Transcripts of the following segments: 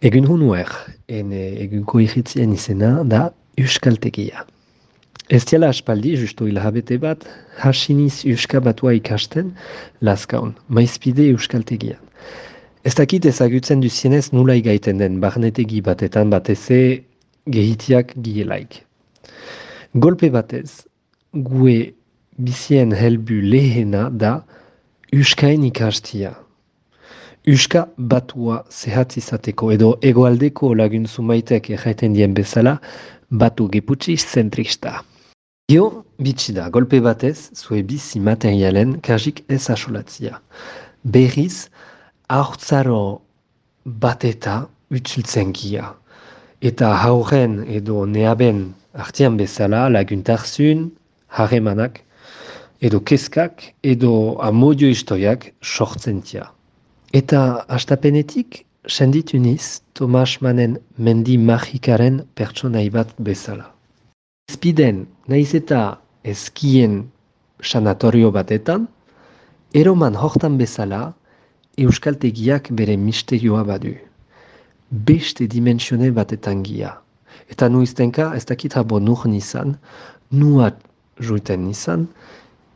Egun hunuer, en egunko irritzien izena da Euskaltegia. Ez diala aspaldi, justo hilabete bat, hasiniz Euska batua ikasten, laskaun, maizpide Euskaltegian. Ez dakit ezagutzen duzienez nula igaiten den barnetegi batetan bateze gehitiak gielaik. Golpe batez, gue bizien helbu lehena da Euskain ikastia. Euska batua zehatz izateko edo egoaldeko laguntzu maitek erraiten dien bezala batu geputsi zentrista. Gio, bitxi da, golpe batez, zue bizi materialen kajik ez asolatzia. Berriz, aurtzaro bateta utzultzen gia. Eta hauren edo neaben artian bezala laguntarzun, haremanak, edo keskak, edo amodio istoiak sortzen tia. Eta astapenetik, senditu niz Tomas Manen mendi magikaren pertsonai bat bezala. Ezpiden, nahiz eta ezkien sanatorio batetan, eroman hortan bezala, euskaltegiak bere misterioa badu. Beste dimensione batetan gia. Eta nuiztenka, ez dakit habo nur nizan, nuat juiten nizan,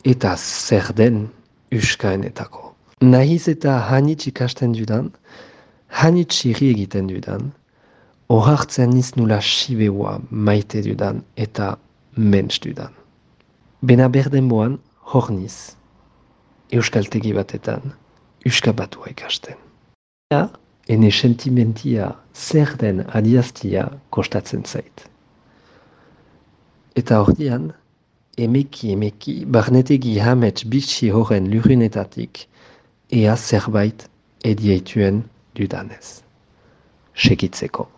eta zer den euskaenetako. Nahiz eta hanitz ikasten dudan, hanitz irri egiten dudan, ohartzen niz nula sibeua maite dudan eta mentz dudan. Bena berden boan, hor niz, euskaltegi batetan, euskabatua ikasten. Ja, ene sentimentia zer den adiaztia kostatzen zait. Eta hor dian, emeki emeki, barnetegi hamets bitxi horren lurunetatik, ea zerbait edieituen dudanez. Segitzeko.